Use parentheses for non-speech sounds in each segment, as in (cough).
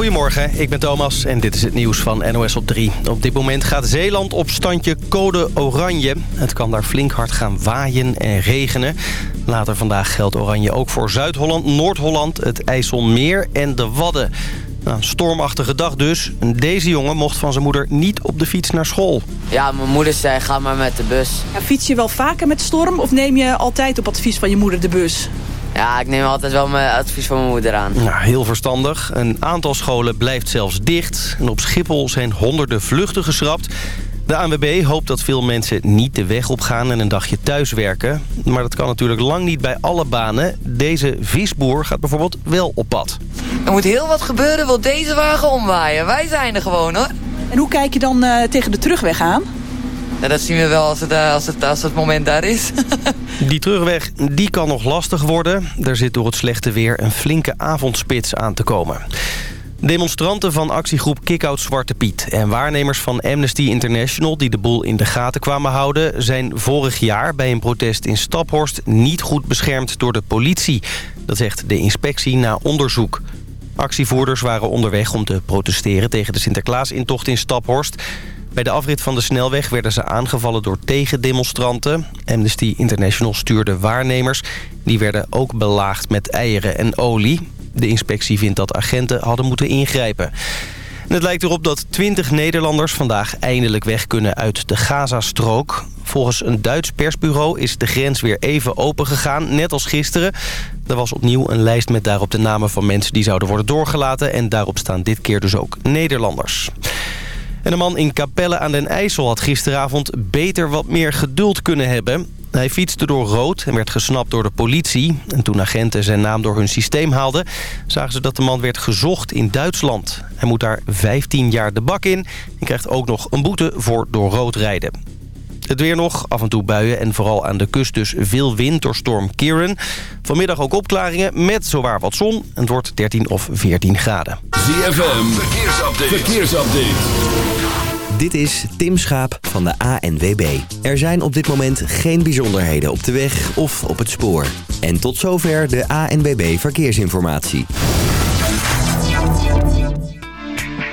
Goedemorgen, ik ben Thomas en dit is het nieuws van NOS op 3. Op dit moment gaat Zeeland op standje code oranje. Het kan daar flink hard gaan waaien en regenen. Later vandaag geldt oranje ook voor Zuid-Holland, Noord-Holland, het IJsselmeer en de Wadden. Nou, een stormachtige dag dus. Deze jongen mocht van zijn moeder niet op de fiets naar school. Ja, mijn moeder zei ga maar met de bus. Ja, fiets je wel vaker met storm of neem je altijd op advies van je moeder de bus? Ja, ik neem altijd wel mijn advies van mijn moeder aan. Nou, heel verstandig. Een aantal scholen blijft zelfs dicht. En op Schiphol zijn honderden vluchten geschrapt. De ANWB hoopt dat veel mensen niet de weg op gaan en een dagje thuis werken. Maar dat kan natuurlijk lang niet bij alle banen. Deze visboer gaat bijvoorbeeld wel op pad. Er moet heel wat gebeuren, wil deze wagen omwaaien. Wij zijn er gewoon hoor. En hoe kijk je dan uh, tegen de terugweg aan? Dat zien we wel als het, uh, als het, als het moment daar is. (laughs) die terugweg die kan nog lastig worden. Er zit door het slechte weer een flinke avondspits aan te komen. Demonstranten van actiegroep Kickout Zwarte Piet... en waarnemers van Amnesty International die de boel in de gaten kwamen houden... zijn vorig jaar bij een protest in Staphorst niet goed beschermd door de politie. Dat zegt de inspectie na onderzoek. Actievoerders waren onderweg om te protesteren tegen de Sinterklaasintocht in Staphorst... Bij de afrit van de snelweg werden ze aangevallen door tegendemonstranten. Amnesty International stuurde waarnemers. Die werden ook belaagd met eieren en olie. De inspectie vindt dat agenten hadden moeten ingrijpen. het lijkt erop dat 20 Nederlanders vandaag eindelijk weg kunnen uit de Gazastrook. Volgens een Duits persbureau is de grens weer even open gegaan, net als gisteren. Er was opnieuw een lijst met daarop de namen van mensen die zouden worden doorgelaten... en daarop staan dit keer dus ook Nederlanders. En een man in Capelle aan den IJssel had gisteravond beter wat meer geduld kunnen hebben. Hij fietste door rood en werd gesnapt door de politie. En toen agenten zijn naam door hun systeem haalden... zagen ze dat de man werd gezocht in Duitsland. Hij moet daar 15 jaar de bak in... en krijgt ook nog een boete voor door rood rijden. Het weer nog, af en toe buien en vooral aan de kust dus veel wind door storm Kieran. Vanmiddag ook opklaringen met zowaar wat zon. En het wordt 13 of 14 graden. ZFM, verkeersupdate. verkeersupdate. Dit is Tim Schaap van de ANWB. Er zijn op dit moment geen bijzonderheden op de weg of op het spoor. En tot zover de ANWB Verkeersinformatie.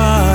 far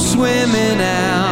swimming out.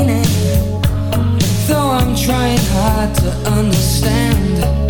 meaning. Though I'm trying hard to understand.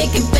making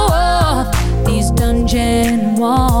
Want.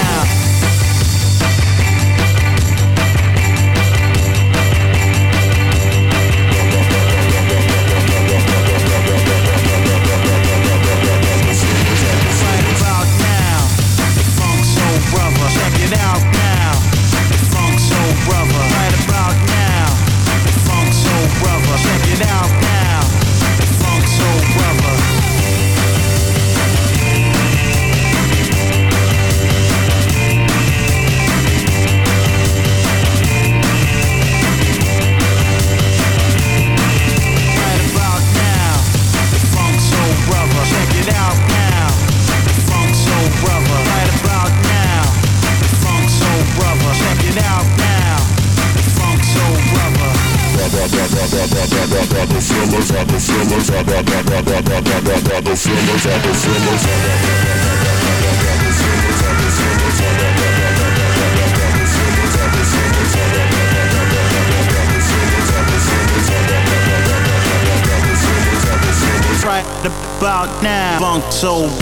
soul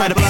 Better